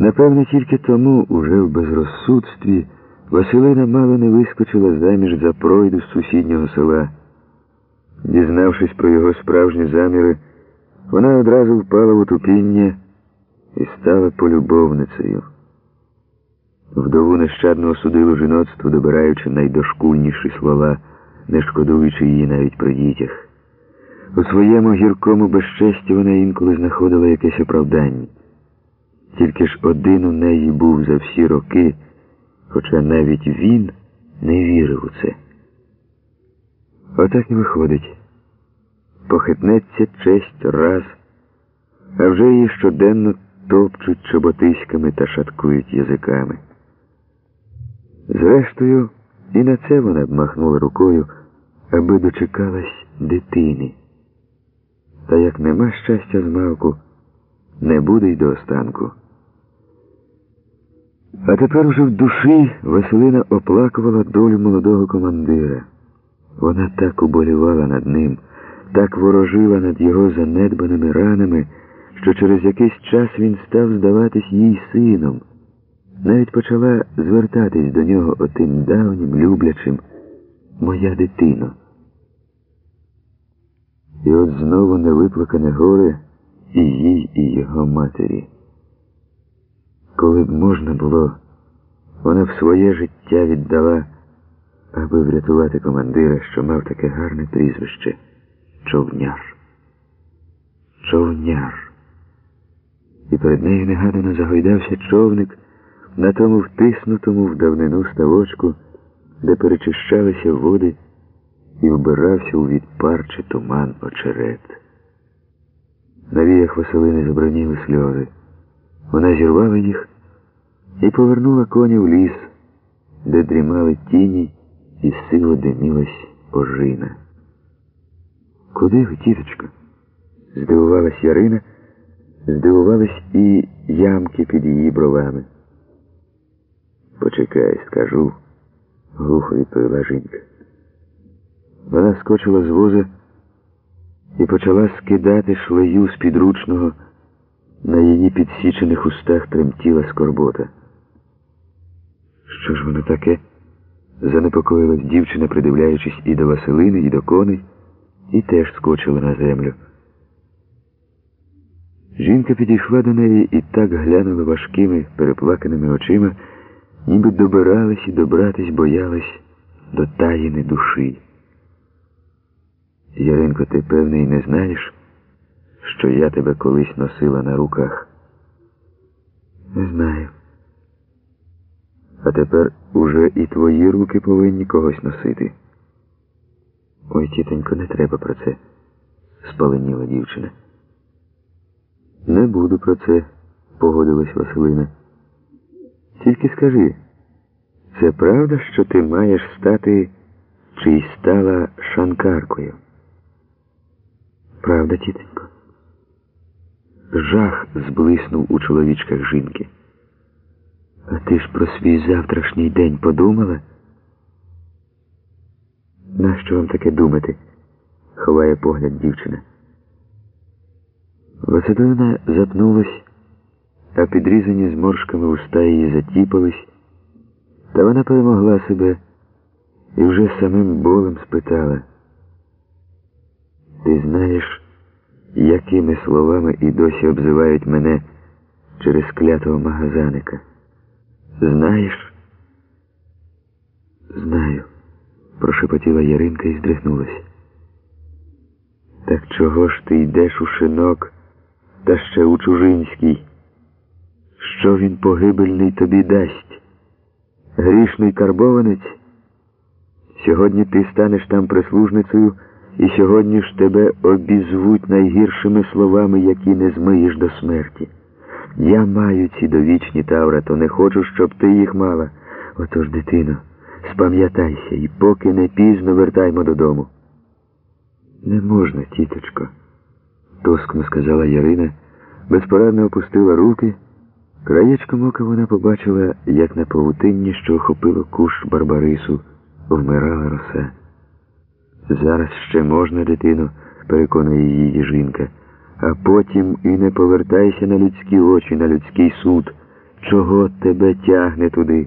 Напевне, тільки тому, уже в безрозсудстві, Василина мало не вискочила заміж за пройду з сусіднього села. Дізнавшись про його справжні заміри, вона одразу впала в отупіння і стала полюбовницею. Вдову нещадно осудило жіноцтво, добираючи найдошкульніші слова, не шкодуючи її навіть при дітях. У своєму гіркому безчесті вона інколи знаходила якесь оправдання. Тільки ж один у неї був за всі роки, хоча навіть він не вірив у це. Отак і виходить. Похитнеться честь раз, а вже її щоденно топчуть чоботиськами та шаткують язиками. Зрештою, і на це вона б махнула рукою, аби дочекалась дитини. Та як нема щастя з мавку, не буде й до останку. А тепер уже в душі Василина оплакувала долю молодого командира. Вона так уболівала над ним, так ворожила над його занедбаними ранами, що через якийсь час він став здаватись їй сином. Навіть почала звертатись до нього отим давнім, люблячим моя дитино. І от знову невиплакане горе і їй, і його матері. Коли б можна було, вона б своє життя віддала, аби врятувати командира, що мав таке гарне прізвище човняр. Човняр. І перед нею негадано загойдався човник на тому втиснутому в давнину ставочку, де перечищалися води і вбирався у відпарче туман очерет. На віях Василини забраніли сльози. Вона зірвала їх і повернула коня в ліс, де дрімали тіні і сило димілась ожина. Куди ви, тіточка? здивувалась Ярина, здивувались і ямки під її бровами. Почекай, скажу, глухо відповіла жінка. Вона скочила з воза і почала скидати шлею з підручного. На її підсічених устах тремтіла скорбота. Що ж воно таке? Занепокоїлась дівчина, придивляючись і до Василини, і до коней, і теж скочила на землю. Жінка підійшла до неї і так глянула важкими, переплаканими очима, ніби добирались і добратись боялась до таїни душі. Яринко, ти певний не знаєш, що я тебе колись носила на руках? Не знаю. Тепер уже і твої руки повинні когось носити. Ой, тітонько, не треба про це, спаленіла дівчина. Не буду про це, погодилась Василина. Тільки скажи, це правда, що ти маєш стати чи й стала шанкаркою? Правда, тітонько? Жах зблиснув у чоловічках жінки. А ти ж про свій завтрашній день подумала? Нащо вам таке думати? ховає погляд дівчина. Василина запнулась, а підрізані зморшками уста її затіпались, та вона перемогла себе і вже самим болем спитала. Ти знаєш, якими словами і досі обзивають мене через клятого магазаника? Знаєш? Знаю, прошепотіла Яринка і здригнулась. Так чого ж ти йдеш у шинок, та ще у чужинський? Що він погибельний тобі дасть? Грішний карбованець? Сьогодні ти станеш там прислужницею, і сьогодні ж тебе обізвуть найгіршими словами, які не змиєш до смерті. Я маю ці довічні тавра, то не хочу, щоб ти їх мала. Отож, дитино, спам'ятайся і поки не пізно вертаймо додому. Не можна, тіточко, тоскно сказала Ярина, безпорадно опустила руки. Краєчком ока вона побачила, як на павутинні, що охопило кущ Барбарису, вмирала роса. Зараз ще можна, дитино, переконує її жінка, а потім і не повертайся на людські очі, на людський суд. Чого тебе тягне туди?